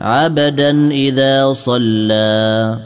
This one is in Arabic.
عبدا إذا صلى.